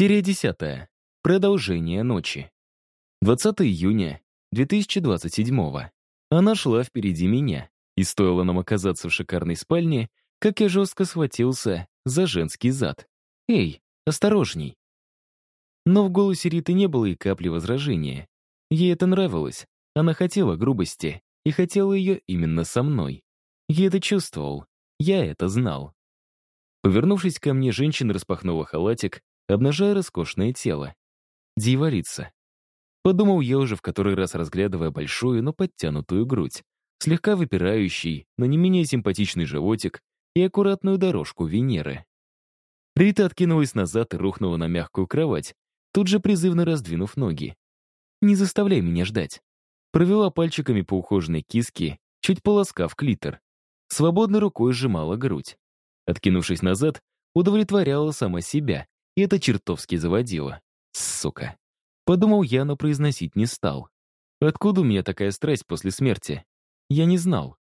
Серия 10. Продолжение ночи. 20 июня 2027 Она шла впереди меня, и стоило нам оказаться в шикарной спальне, как я жестко схватился за женский зад. «Эй, осторожней!» Но в голосе Риты не было и капли возражения. Ей это нравилось. Она хотела грубости, и хотела ее именно со мной. Я это чувствовал, я это знал. Повернувшись ко мне, женщина распахнула халатик, обнажая роскошное тело. Дьяволица. Подумал я уже в который раз, разглядывая большую, но подтянутую грудь, слегка выпирающий, но не менее симпатичный животик и аккуратную дорожку Венеры. Рита откинулась назад и рухнула на мягкую кровать, тут же призывно раздвинув ноги. «Не заставляй меня ждать». Провела пальчиками по ухоженной киске, чуть полоскав клитор. Свободной рукой сжимала грудь. Откинувшись назад, удовлетворяла сама себя, и это чертовски заводило. Сука. Подумал я, но произносить не стал. Откуда у меня такая страсть после смерти? Я не знал.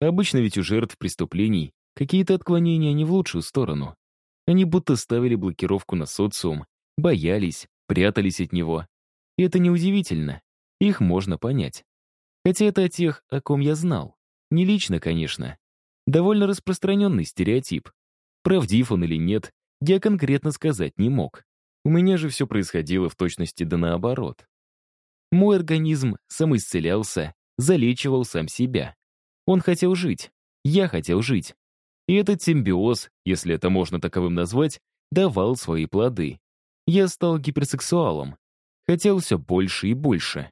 Обычно ведь у жертв преступлений какие-то отклонения не в лучшую сторону. Они будто ставили блокировку на социум, боялись, прятались от него. И это неудивительно. Их можно понять. Хотя это о тех, о ком я знал. Не лично, конечно. Довольно распространенный стереотип. Правдив он или нет, я конкретно сказать не мог. У меня же все происходило в точности да наоборот. Мой организм самоисцелялся, залечивал сам себя. Он хотел жить, я хотел жить. И этот симбиоз, если это можно таковым назвать, давал свои плоды. Я стал гиперсексуалом. Хотел все больше и больше.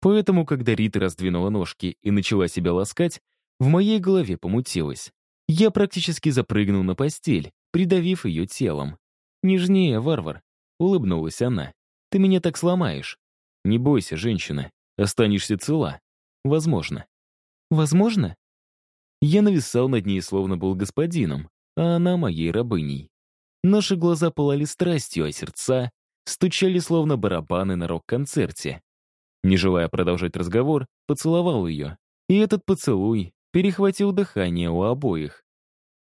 Поэтому, когда Рита раздвинула ножки и начала себя ласкать, в моей голове помутилось. Я практически запрыгнул на постель, придавив ее телом. «Нежнее, варвар», — улыбнулась она. «Ты меня так сломаешь». «Не бойся, женщина, останешься цела. Возможно». «Возможно?» Я нависал над ней, словно был господином, а она моей рабыней. Наши глаза пылали страстью, а сердца стучали, словно барабаны на рок-концерте. Не желая продолжать разговор, поцеловал ее. И этот поцелуй перехватил дыхание у обоих.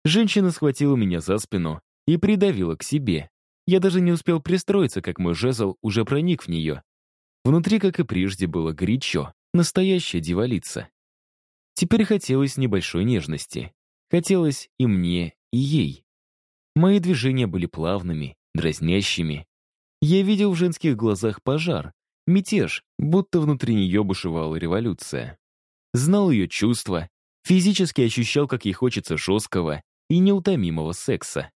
Женщина схватила меня за спину и придавила к себе. Я даже не успел пристроиться, как мой жезл уже проник в нее. Внутри, как и прежде, было горячо, настоящая дьяволица. Теперь хотелось небольшой нежности. Хотелось и мне, и ей. Мои движения были плавными, дразнящими. Я видел в женских глазах пожар, мятеж, будто внутри нее бушевала революция. Знал ее чувства, физически ощущал, как ей хочется жесткого, и неутомимого секса.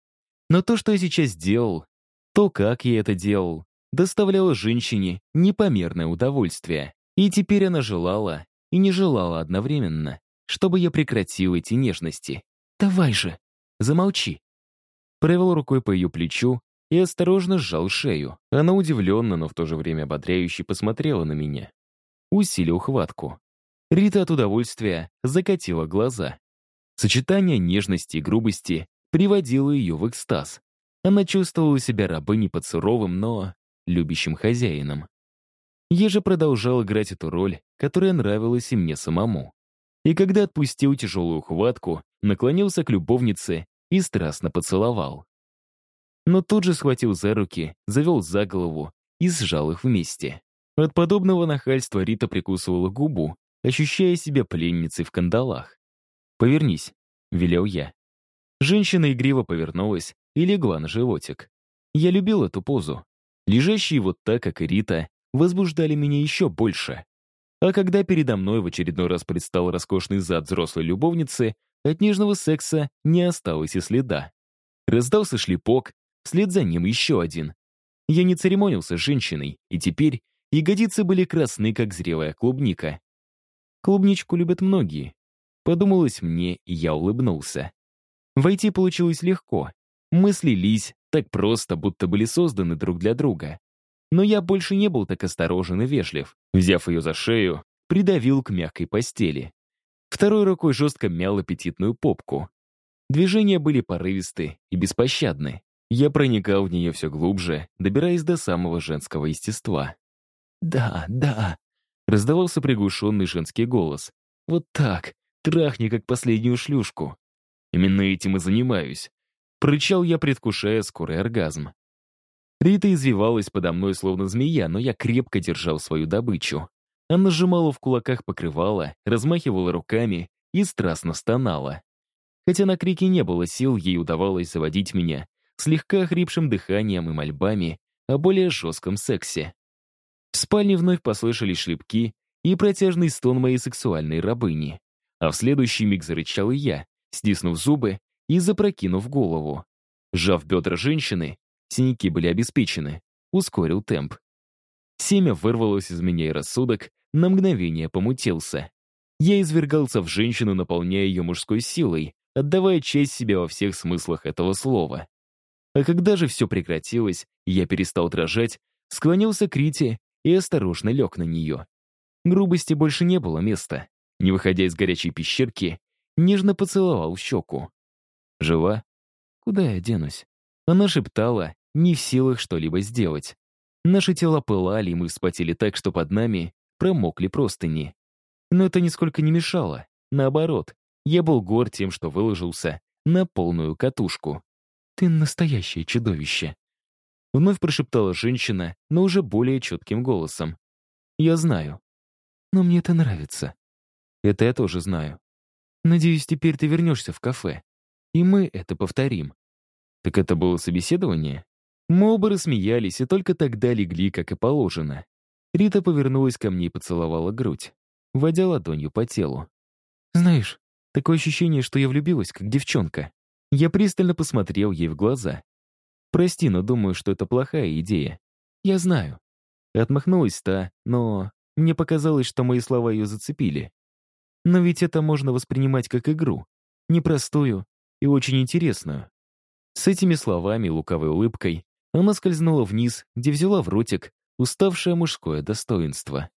Но то, что я сейчас сделал, то, как я это делал, доставляло женщине непомерное удовольствие. И теперь она желала и не желала одновременно, чтобы я прекратил эти нежности. «Давай же, замолчи!» Провел рукой по ее плечу и осторожно сжал шею. Она удивленно, но в то же время ободряюще посмотрела на меня. Усилил хватку. Рита от удовольствия закатила глаза. Сочетание нежности и грубости приводило ее в экстаз. Она чувствовала себя рабыней под суровым, но любящим хозяином. Я же продолжал играть эту роль, которая нравилась и мне самому. И когда отпустил тяжелую хватку, наклонился к любовнице и страстно поцеловал. Но тут же схватил за руки, завел за голову и сжал их вместе. От подобного нахальства Рита прикусывала губу, ощущая себя пленницей в кандалах. «Повернись», — велел я. Женщина игриво повернулась и легла на животик. Я любил эту позу. Лежащие вот так, как и Рита, возбуждали меня еще больше. А когда передо мной в очередной раз предстал роскошный зад взрослой любовницы, от нежного секса не осталось и следа. Раздался шлепок, вслед за ним еще один. Я не церемонился с женщиной, и теперь ягодицы были красны, как зрелая клубника. Клубничку любят многие, Подумалось мне, и я улыбнулся. Войти получилось легко. Мы слились так просто, будто были созданы друг для друга. Но я больше не был так осторожен и вежлив. Взяв ее за шею, придавил к мягкой постели. Второй рукой жестко мял аппетитную попку. Движения были порывисты и беспощадны. Я проникал в нее все глубже, добираясь до самого женского естества. «Да, да», — раздавался приглушенный женский голос. «Вот так, Трахни, как последнюю шлюшку. Именно этим и занимаюсь. Прычал я, предвкушая скорый оргазм. Рита извивалась подо мной, словно змея, но я крепко держал свою добычу. Она сжимала в кулаках покрывала, размахивала руками и страстно стонала. Хотя на крики не было сил, ей удавалось заводить меня слегка охрипшим дыханием и мольбами о более жестком сексе. В спальне вновь послышались шлепки и протяжный стон моей сексуальной рабыни. А в следующий миг зарычал и я, стиснув зубы и запрокинув голову. Сжав бедра женщины, синяки были обеспечены, ускорил темп. Семя вырвалось из меня, и рассудок на мгновение помутился. Я извергался в женщину, наполняя ее мужской силой, отдавая часть себя во всех смыслах этого слова. А когда же все прекратилось, я перестал дрожать, склонился к Рите и осторожно лег на нее. Грубости больше не было места. Не выходя из горячей пещерки, нежно поцеловал щеку. «Жива? Куда я денусь?» Она шептала, не в силах что-либо сделать. Наши тела пылали, и мы вспотели так, что под нами промокли простыни. Но это нисколько не мешало. Наоборот, я был горд тем, что выложился на полную катушку. «Ты настоящее чудовище!» Вновь прошептала женщина, но уже более четким голосом. «Я знаю. Но мне это нравится. Это я тоже знаю. Надеюсь, теперь ты вернешься в кафе. И мы это повторим». Так это было собеседование? Мы оба рассмеялись и только тогда легли, как и положено. Рита повернулась ко мне и поцеловала грудь, водя ладонью по телу. «Знаешь, такое ощущение, что я влюбилась, как девчонка. Я пристально посмотрел ей в глаза. «Прости, но думаю, что это плохая идея. Я знаю». Отмахнулась та, но мне показалось, что мои слова ее зацепили. Но ведь это можно воспринимать как игру. Непростую и очень интересную. С этими словами, луковой улыбкой, она скользнула вниз, где взяла в ротик уставшее мужское достоинство.